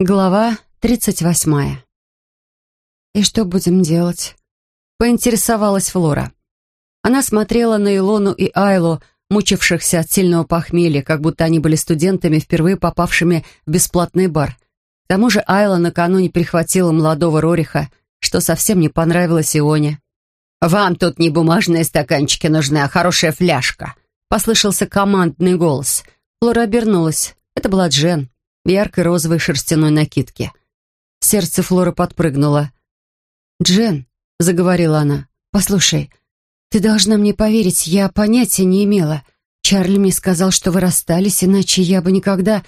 Глава тридцать восьмая. «И что будем делать?» — поинтересовалась Флора. Она смотрела на Илону и Айлу, мучившихся от сильного похмелья, как будто они были студентами, впервые попавшими в бесплатный бар. К тому же Айла накануне прихватила молодого Рориха, что совсем не понравилось Ионе. «Вам тут не бумажные стаканчики нужны, а хорошая фляжка», — послышался командный голос. Флора обернулась. Это была Джен в яркой розовой шерстяной накидке. Сердце Флоры подпрыгнуло. «Джен», — заговорила она, — «послушай, ты должна мне поверить, я понятия не имела. Чарли мне сказал, что вы расстались, иначе я бы никогда...»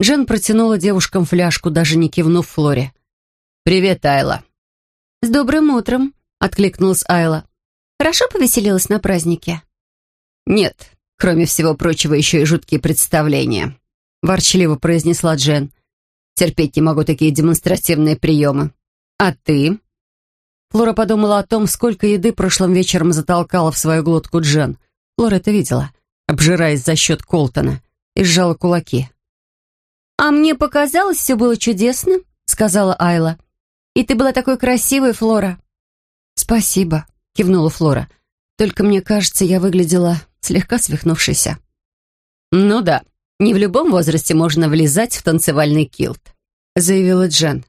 Джен протянула девушкам фляжку, даже не кивнув Флоре. «Привет, Айла». «С добрым утром», — откликнулась Айла. «Хорошо повеселилась на празднике?» «Нет, кроме всего прочего, еще и жуткие представления», — ворчливо произнесла Джен. «Терпеть не могу такие демонстративные приемы. А ты?» Флора подумала о том, сколько еды прошлым вечером затолкала в свою глотку Джен. Флора это видела, обжираясь за счет Колтона, и сжала кулаки. «А мне показалось, все было чудесно», — сказала Айла. «И ты была такой красивой, Флора». «Спасибо», — кивнула Флора. «Только мне кажется, я выглядела слегка свихнувшейся». «Ну да», не в любом возрасте можно влезать в танцевальный килт», — заявила Джен.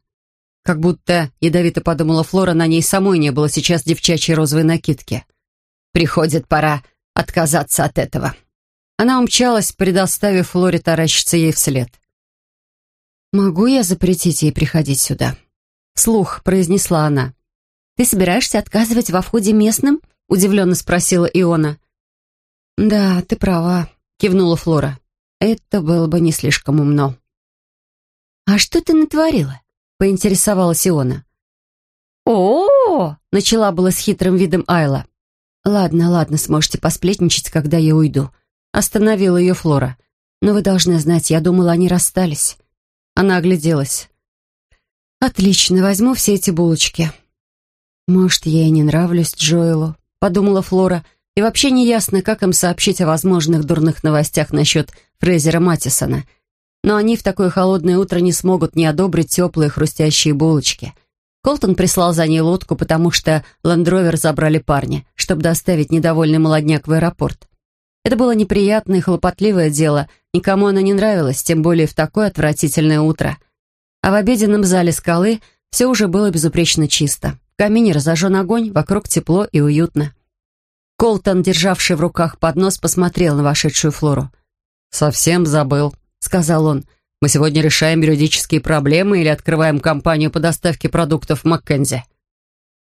Как будто, ядовито подумала Флора, на ней самой не было сейчас девчачьей розовой накидки. «Приходит пора отказаться от этого». Она умчалась, предоставив Флоре таращиться ей вслед. «Могу я запретить ей приходить сюда?» Слух произнесла она. «Ты собираешься отказывать во входе местным?» удивленно спросила Иона. «Да, ты права», кивнула Флора. Это было бы не слишком умно. «А что ты натворила?» — поинтересовалась Иона. «О-о-о!» — начала было с хитрым видом Айла. «Ладно, ладно, сможете посплетничать, когда я уйду». Остановила ее Флора. «Но вы должны знать, я думала, они расстались». Она огляделась. «Отлично, возьму все эти булочки». «Может, я и не нравлюсь Джоэлу», — подумала Флора, и вообще не ясно, как им сообщить о возможных дурных новостях насчет Фрейзера Матисона. Но они в такое холодное утро не смогут не одобрить теплые хрустящие булочки. Колтон прислал за ней лодку, потому что ландровер забрали парня, чтобы доставить недовольный молодняк в аэропорт. Это было неприятное и хлопотливое дело, никому оно не нравилось, тем более в такое отвратительное утро. А в обеденном зале скалы все уже было безупречно чисто. В камине разожжен огонь, вокруг тепло и уютно. Колтон, державший в руках поднос, посмотрел на вошедшую Флору. «Совсем забыл», — сказал он. «Мы сегодня решаем юридические проблемы или открываем компанию по доставке продуктов Маккензи?»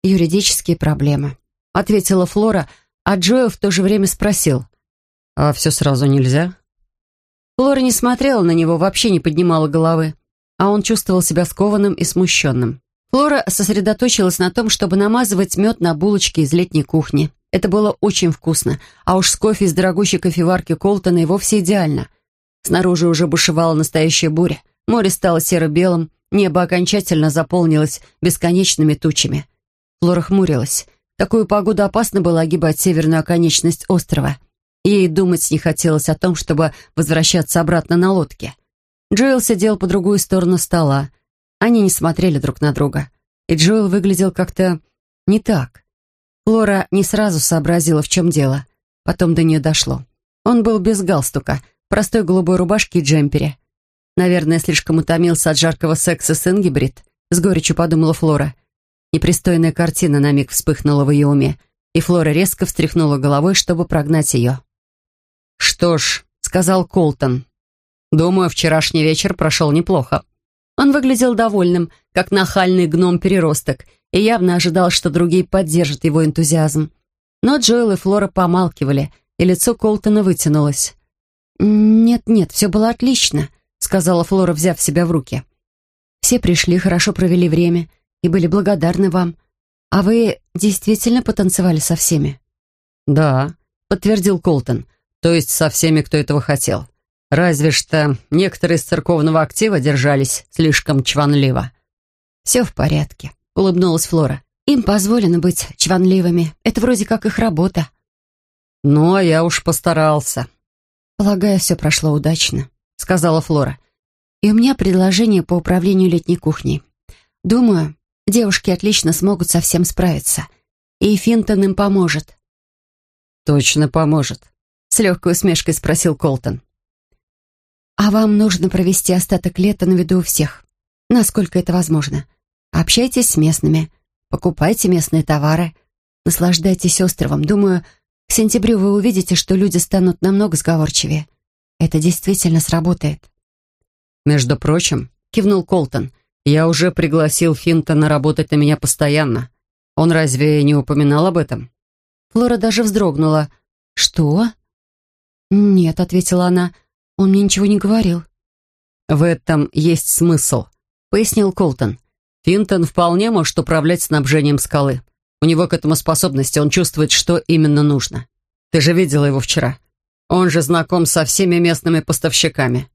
«Юридические проблемы», — ответила Флора, а Джоэл в то же время спросил. «А все сразу нельзя?» Флора не смотрела на него, вообще не поднимала головы, а он чувствовал себя скованным и смущенным. Флора сосредоточилась на том, чтобы намазывать мед на булочки из летней кухни. Это было очень вкусно, а уж с кофе из дорогущей кофеварки Колтона и вовсе идеально. Снаружи уже бушевала настоящая буря. Море стало серо-белым, небо окончательно заполнилось бесконечными тучами. Флора хмурилась. Такую погоду опасно было огибать северную оконечность острова. Ей думать не хотелось о том, чтобы возвращаться обратно на лодке. Джоэл сидел по другую сторону стола. Они не смотрели друг на друга. И Джоэл выглядел как-то не так. Лора не сразу сообразила, в чем дело. Потом до нее дошло. Он был без галстука, простой голубой рубашке и джемпере. Наверное, слишком утомился от жаркого секса с Ингибрид, с горечью подумала Флора. Непристойная картина на миг вспыхнула в ее уме, и Флора резко встряхнула головой, чтобы прогнать ее. «Что ж», — сказал Колтон, — «думаю, вчерашний вечер прошел неплохо». Он выглядел довольным, как нахальный гном-переросток, и явно ожидал, что другие поддержат его энтузиазм. Но Джоэл и Флора помалкивали, и лицо Колтона вытянулось. «Нет-нет, все было отлично», — сказала Флора, взяв себя в руки. «Все пришли, хорошо провели время и были благодарны вам. А вы действительно потанцевали со всеми?» «Да», — подтвердил Колтон, «то есть со всеми, кто этого хотел. Разве что некоторые из церковного актива держались слишком чванливо». «Все в порядке», — улыбнулась Флора. «Им позволено быть чванливыми. Это вроде как их работа». «Ну, а я уж постарался». «Полагаю, все прошло удачно», — сказала Флора. И у меня предложение по управлению летней кухней. Думаю, девушки отлично смогут со всем справиться. И Финтон им поможет». «Точно поможет», — с легкой усмешкой спросил Колтон. «А вам нужно провести остаток лета на виду у всех, насколько это возможно. Общайтесь с местными, покупайте местные товары, наслаждайтесь островом. Думаю, к сентябрю вы увидите, что люди станут намного сговорчивее. Это действительно сработает». «Между прочим», — кивнул Колтон, «я уже пригласил Финтона работать на меня постоянно. Он разве не упоминал об этом?» Флора даже вздрогнула. «Что?» «Нет», — ответила она, — «он мне ничего не говорил». «В этом есть смысл», — пояснил Колтон. «Финтон вполне может управлять снабжением скалы. У него к этому способности, он чувствует, что именно нужно. Ты же видела его вчера. Он же знаком со всеми местными поставщиками».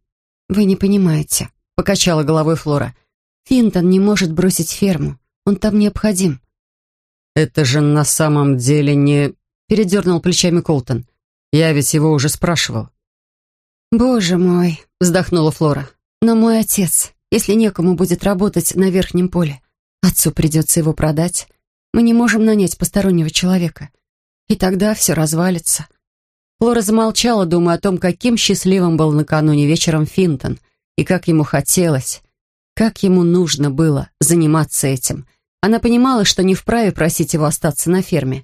«Вы не понимаете», — покачала головой Флора. «Финтон не может бросить ферму. Он там необходим». «Это же на самом деле не...» — передернул плечами Колтон. «Я ведь его уже спрашивал». «Боже мой», — вздохнула Флора. «Но мой отец, если некому будет работать на верхнем поле, отцу придется его продать. Мы не можем нанять постороннего человека. И тогда все развалится. Флора замолчала, думая о том, каким счастливым был накануне вечером Финтон, и как ему хотелось, как ему нужно было заниматься этим. Она понимала, что не вправе просить его остаться на ферме.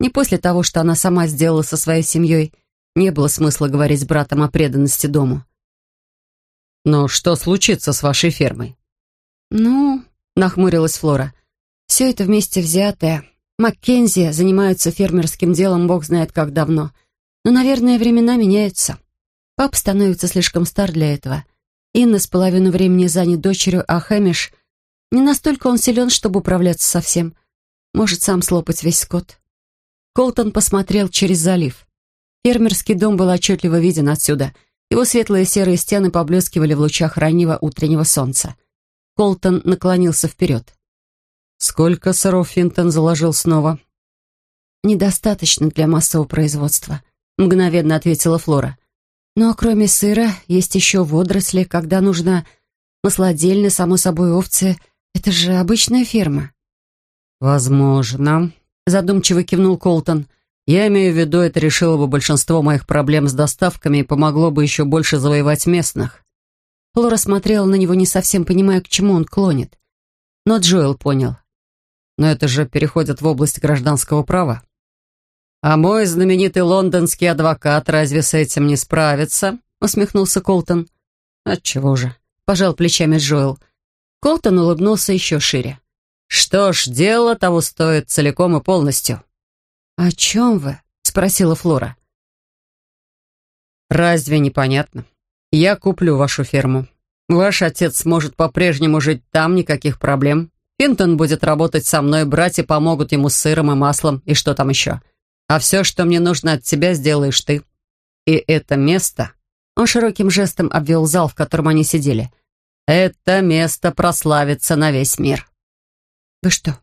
Не после того, что она сама сделала со своей семьей, не было смысла говорить с братом о преданности дому. «Но что случится с вашей фермой?» «Ну...» — нахмурилась Флора. Все это вместе взятое. Маккензи занимаются фермерским делом бог знает как давно. Но, наверное, времена меняются. Пап становится слишком стар для этого. Инна с половину времени занят дочерью, а Хэмиш... Не настолько он силен, чтобы управляться со всем. Может сам слопать весь скот. Колтон посмотрел через залив. Фермерский дом был отчетливо виден отсюда. Его светлые серые стены поблескивали в лучах раннего утреннего солнца. Колтон наклонился вперед. «Сколько сыров Финтон заложил снова?» «Недостаточно для массового производства», — мгновенно ответила Флора. «Но кроме сыра есть еще водоросли, когда нужно маслодельны, само собой, овцы. Это же обычная ферма». «Возможно», — задумчиво кивнул Колтон. «Я имею в виду, это решило бы большинство моих проблем с доставками и помогло бы еще больше завоевать местных». Флора смотрела на него, не совсем понимая, к чему он клонит. Но Джоэл понял. Но это же переходит в область гражданского права. А мой знаменитый лондонский адвокат разве с этим не справится? Усмехнулся Колтон. Отчего же? Пожал плечами Джоэл. Колтон улыбнулся еще шире. Что ж, дело того стоит целиком и полностью. «О чем вы?» — спросила Флора. «Разве непонятно? Я куплю вашу ферму. Ваш отец сможет по-прежнему жить там, никаких проблем. Финтон будет работать со мной, братья помогут ему с сыром и маслом, и что там еще. А все, что мне нужно от тебя, сделаешь ты. И это место...» Он широким жестом обвел зал, в котором они сидели. «Это место прославится на весь мир». «Вы что,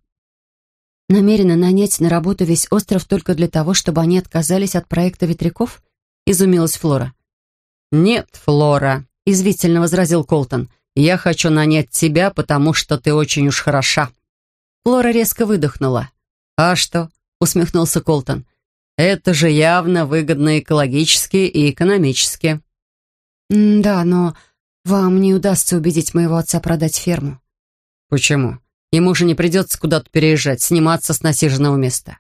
намерены нанять на работу весь остров только для того, чтобы они отказались от проекта ветряков?» — изумилась Флора. «Нет, Флора», — извительно возразил Колтон. Я хочу нанять тебя, потому что ты очень уж хороша». Флора резко выдохнула. «А что?» — усмехнулся Колтон. «Это же явно выгодно экологически и экономически». «Да, но вам не удастся убедить моего отца продать ферму». «Почему? Ему же не придется куда-то переезжать, сниматься с насиженного места».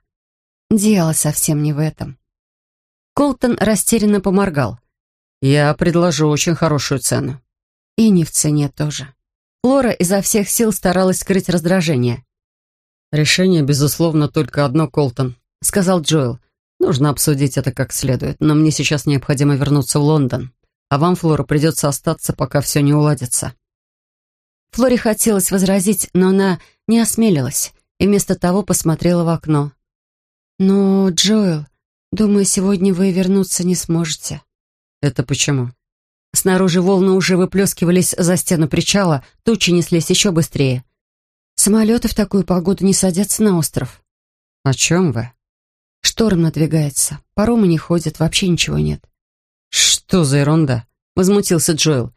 «Дело совсем не в этом». Колтон растерянно поморгал. «Я предложу очень хорошую цену». И не в цене тоже. Флора изо всех сил старалась скрыть раздражение. «Решение, безусловно, только одно, Колтон», — сказал Джоэл. «Нужно обсудить это как следует, но мне сейчас необходимо вернуться в Лондон. А вам, Флора, придется остаться, пока все не уладится». Флоре хотелось возразить, но она не осмелилась и вместо того посмотрела в окно. «Но, Джоэл, думаю, сегодня вы вернуться не сможете». «Это почему?» Снаружи волны уже выплескивались за стену причала, тучи неслись еще быстрее. Самолеты в такую погоду не садятся на остров. «О чем вы?» «Шторм надвигается. Паромы не ходят, вообще ничего нет». «Что за ерунда?» — возмутился Джоэл.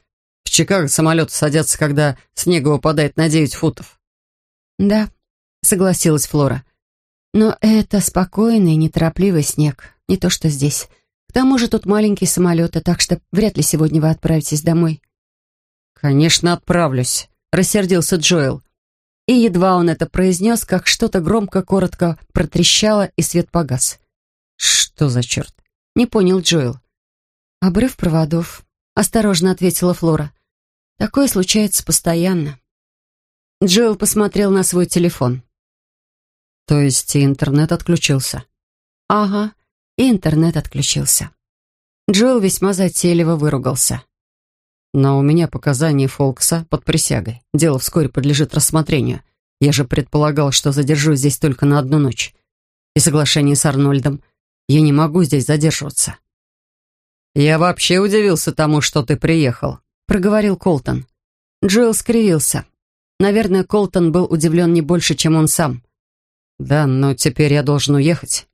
«В Чикаго самолеты садятся, когда снега выпадает на девять футов». «Да», — согласилась Флора. «Но это спокойный, неторопливый снег, не то что здесь. К тому же тут маленькие самолеты, так что вряд ли сегодня вы отправитесь домой». «Конечно, отправлюсь», — рассердился Джоэл. И едва он это произнес, как что-то громко-коротко протрещало, и свет погас. «Что за черт?» — не понял Джоэл. «Обрыв проводов», — осторожно ответила Флора. «Такое случается постоянно». Джоэл посмотрел на свой телефон. «То есть интернет отключился?» «Ага, и интернет отключился». Джоэл весьма затейливо выругался. Но у меня показания Фолкса под присягой. Дело вскоре подлежит рассмотрению. Я же предполагал, что задержусь здесь только на одну ночь. И соглашение с Арнольдом. Я не могу здесь задерживаться. «Я вообще удивился тому, что ты приехал», — проговорил Колтон. Джоэл скривился. Наверное, Колтон был удивлен не больше, чем он сам. «Да, но теперь я должен уехать».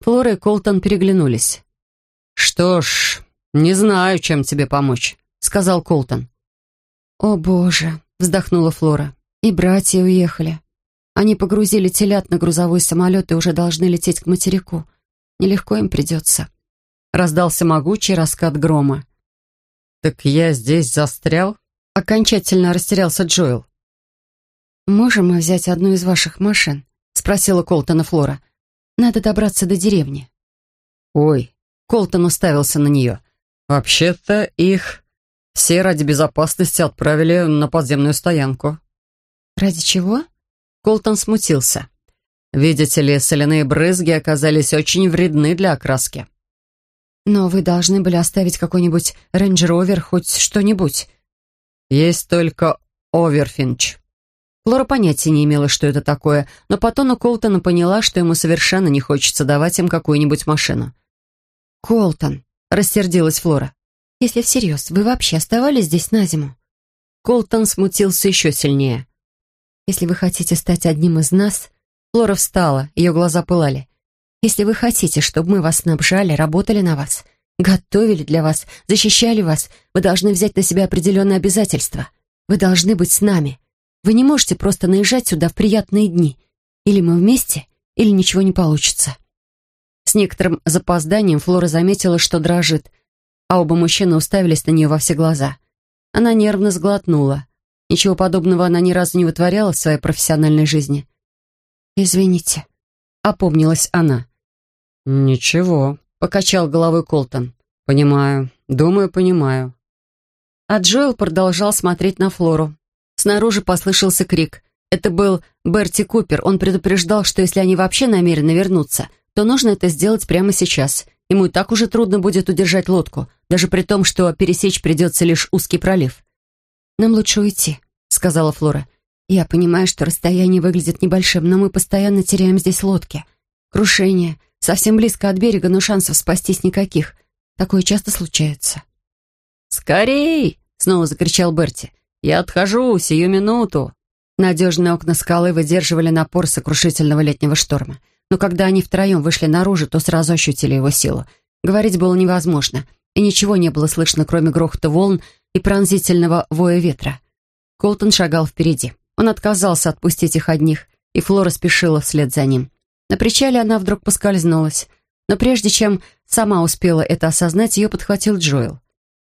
Флора и Колтон переглянулись. «Что ж, не знаю, чем тебе помочь. — сказал Колтон. «О, Боже!» — вздохнула Флора. «И братья уехали. Они погрузили телят на грузовой самолет и уже должны лететь к материку. Нелегко им придется». Раздался могучий раскат грома. «Так я здесь застрял?» — окончательно растерялся Джоэл. «Можем мы взять одну из ваших машин?» — спросила Колтона Флора. «Надо добраться до деревни». «Ой!» — Колтон уставился на нее. «Вообще-то их все ради безопасности отправили на подземную стоянку. Ради чего? Колтон смутился. Видите ли, соляные брызги оказались очень вредны для окраски. Но вы должны были оставить какой-нибудь рейндж-ровер, хоть что-нибудь. Есть только оверфинч. Флора понятия не имела, что это такое, но потом у Колтона поняла, что ему совершенно не хочется давать им какую-нибудь машину. «Колтон», — рассердилась Флора, если всерьез, вы вообще оставались здесь на зиму?» Колтон смутился еще сильнее. «Если вы хотите стать одним из нас...» Флора встала, ее глаза пылали. «Если вы хотите, чтобы мы вас снабжали, работали на вас, готовили для вас, защищали вас, вы должны взять на себя определенные обязательства. Вы должны быть с нами. Вы не можете просто наезжать сюда в приятные дни. Или мы вместе, или ничего не получится». С некоторым запозданием Флора заметила, что дрожит, а оба мужчины уставились на нее во все глаза. Она нервно сглотнула. Ничего подобного она ни разу не вытворяла в своей профессиональной жизни. «Извините», — опомнилась она. «Ничего», — покачал головой Колтон. «Понимаю. Думаю, понимаю». А Джоэл продолжал смотреть на Флору. Снаружи послышался крик. Это был Берти Купер. Он предупреждал, что если они вообще намерены вернуться, то нужно это сделать прямо сейчас — Ему и так уже трудно будет удержать лодку, даже при том, что пересечь придется лишь узкий пролив. «Нам лучше уйти», — сказала Флора. «Я понимаю, что расстояние выглядит небольшим, но мы постоянно теряем здесь лодки. Крушение. Совсем близко от берега, но шансов спастись никаких. Такое часто случается». «Скорей!» — снова закричал Берти. «Я отхожу, сию минуту!» Надежные окна скалы выдерживали напор сокрушительного летнего шторма. Но когда они втроем вышли наружу, то сразу ощутили его силу. Говорить было невозможно, и ничего не было слышно, кроме грохота волн и пронзительного воя ветра. Колтон шагал впереди. Он отказался отпустить их одних, и Флора спешила вслед за ним. На причале она вдруг поскользнулась. Но прежде чем сама успела это осознать, ее подхватил Джоэл.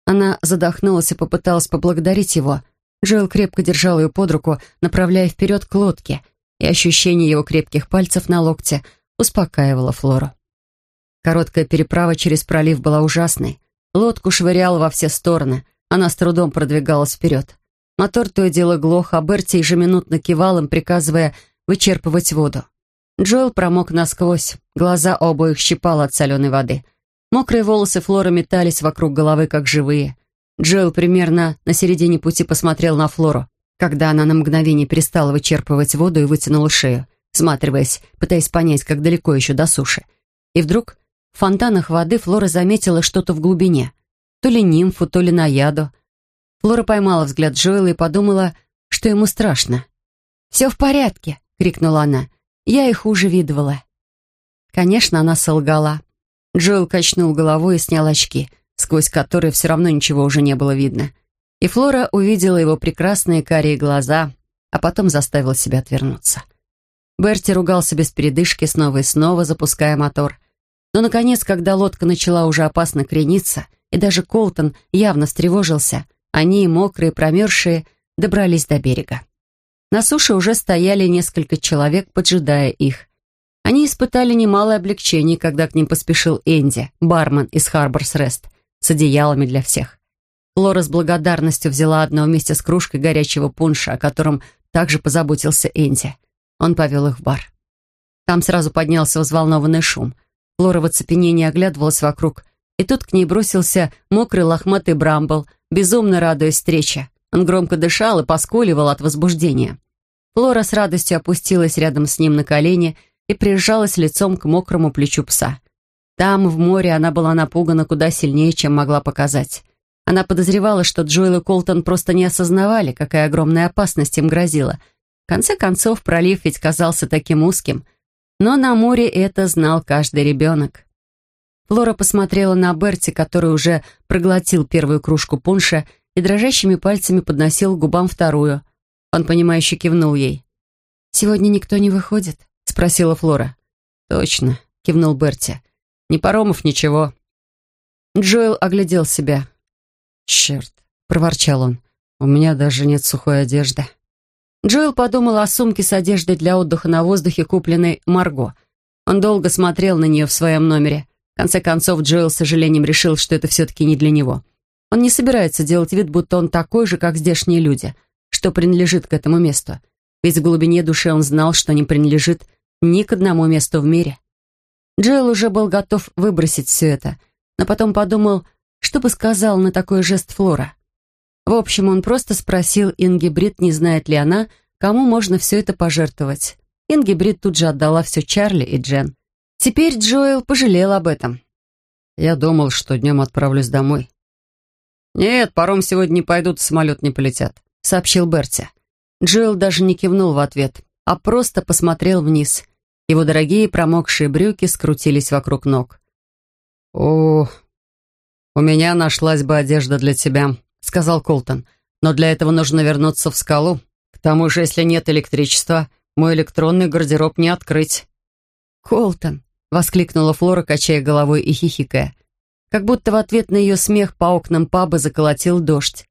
Она задохнулась и попыталась поблагодарить его. Джоэл крепко держал ее под руку, направляя вперед к лодке, и ощущение его крепких пальцев на локте успокаивало Флору. Короткая переправа через пролив была ужасной. Лодку швыряла во все стороны, она с трудом продвигалась вперед. Мотор то и дело глох, а Берти ежеминутно кивал им, приказывая вычерпывать воду. Джоэл промок насквозь, глаза обоих щипало от соленой воды. Мокрые волосы Флоры метались вокруг головы, как живые. Джоэл примерно на середине пути посмотрел на Флору когда она на мгновение перестала вычерпывать воду и вытянула шею, сматриваясь, пытаясь понять, как далеко еще до суши. И вдруг в фонтанах воды Флора заметила что-то в глубине. То ли нимфу, то ли наяду. Флора поймала взгляд Джоэла и подумала, что ему страшно. «Все в порядке!» — крикнула она. «Я их уже видывала». Конечно, она солгала. Джоэл качнул головой и снял очки, сквозь которые все равно ничего уже не было видно. И Флора увидела его прекрасные карие глаза, а потом заставила себя отвернуться. Берти ругался без передышки, снова и снова запуская мотор. Но, наконец, когда лодка начала уже опасно крениться, и даже Колтон явно встревожился, они, мокрые, промерзшие, добрались до берега. На суше уже стояли несколько человек, поджидая их. Они испытали немалое облегчение, когда к ним поспешил Энди, бармен из Харборс Рест, с одеялами для всех. Флора с благодарностью взяла одно вместе с кружкой горячего пунша, о котором также позаботился Энди. Он повел их в бар. Там сразу поднялся взволнованный шум. Флора в оцепенении оглядывалась вокруг, и тут к ней бросился мокрый лохматый Брамбл, безумно радуясь встрече. Он громко дышал и поскуливал от возбуждения. Флора с радостью опустилась рядом с ним на колени и прижалась лицом к мокрому плечу пса. Там, в море, она была напугана куда сильнее, чем могла показать. Она подозревала, что Джоэл и Колтон просто не осознавали, какая огромная опасность им грозила. В конце концов, пролив ведь казался таким узким. Но на море это знал каждый ребенок. Флора посмотрела на Берти, который уже проглотил первую кружку пунша и дрожащими пальцами подносил к губам вторую. Он, понимающе кивнул ей. «Сегодня никто не выходит?» — спросила Флора. «Точно», — кивнул Берти. «Ни паромов, ничего». Джоэл оглядел себя. «Черт», — проворчал он, — «у меня даже нет сухой одежды». Джоэл подумал о сумке с одеждой для отдыха на воздухе, купленной Марго. Он долго смотрел на нее в своем номере. В конце концов, Джоэл с сожалением решил, что это все-таки не для него. Он не собирается делать вид, будто он такой же, как здешние люди, что принадлежит к этому месту. Ведь в глубине души он знал, что не принадлежит ни к одному месту в мире. Джоэл уже был готов выбросить все это, но потом подумал, что бы сказал на такой жест Флора? В общем, он просто спросил Инги Брит, не знает ли она, кому можно все это пожертвовать. Инги Брит тут же отдала все Чарли и Джен. Теперь Джоэл пожалел об этом. «Я думал, что днем отправлюсь домой». «Нет, паром сегодня не пойдут, самолет не полетят», — сообщил Берти. Джоэл даже не кивнул в ответ, а просто посмотрел вниз. Его дорогие промокшие брюки скрутились вокруг ног. «О, «У меня нашлась бы одежда для тебя», — сказал Колтон. «Но для этого нужно вернуться в скалу. К тому же, если нет электричества, мой электронный гардероб не открыть». «Колтон», — воскликнула Флора, качая головой и хихикая. Как будто в ответ на ее смех по окнам паба заколотил дождь.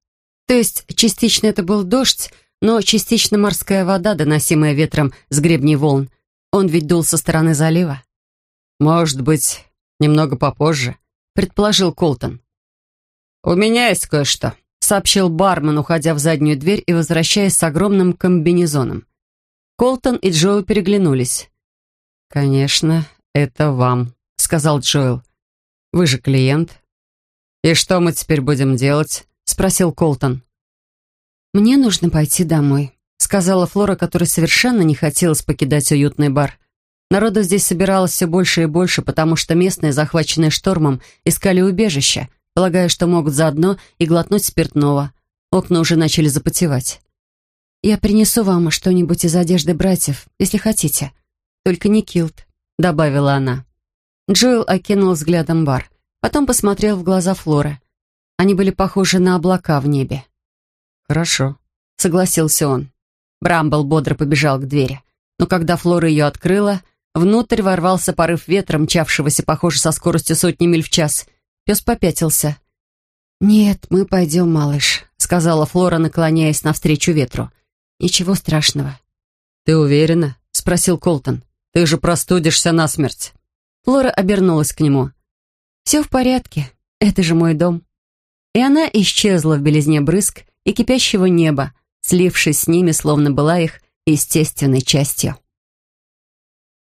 То есть частично это был дождь, но частично морская вода, доносимая ветром с гребней волн. Он ведь дул со стороны залива. «Может быть, немного попозже», предположил Колтон. «У меня есть кое-что», — сообщил бармен, уходя в заднюю дверь и возвращаясь с огромным комбинезоном. Колтон и Джоэл переглянулись. «Конечно, это вам», — сказал Джоэл. «Вы же клиент». «И что мы теперь будем делать?» — спросил Колтон. «Мне нужно пойти домой», — сказала Флора, которой совершенно не хотелось покидать уютный бар. Народу здесь собиралось все больше и больше, потому что местные, захваченные штормом, искали убежища, полагая, что могут заодно и глотнуть спиртного. Окна уже начали запотевать. «Я принесу вам что-нибудь из одежды братьев, если хотите. Только не килт», — добавила она. Джоэл окинул взглядом бар. Потом посмотрел в глаза Флоры. Они были похожи на облака в небе. «Хорошо», — согласился он. Брамбл бодро побежал к двери. Но когда Флора ее открыла, Внутрь ворвался порыв ветра, мчавшегося, похоже, со скоростью сотни миль в час. Пес попятился. «Нет, мы пойдем, малыш», — сказала Флора, наклоняясь навстречу ветру. «Ничего страшного». «Ты уверена?» — спросил Колтон. «Ты же простудишься насмерть». Флора обернулась к нему. «Все в порядке. Это же мой дом». И она исчезла в белизне брызг и кипящего неба, слившись с ними, словно была их естественной частью.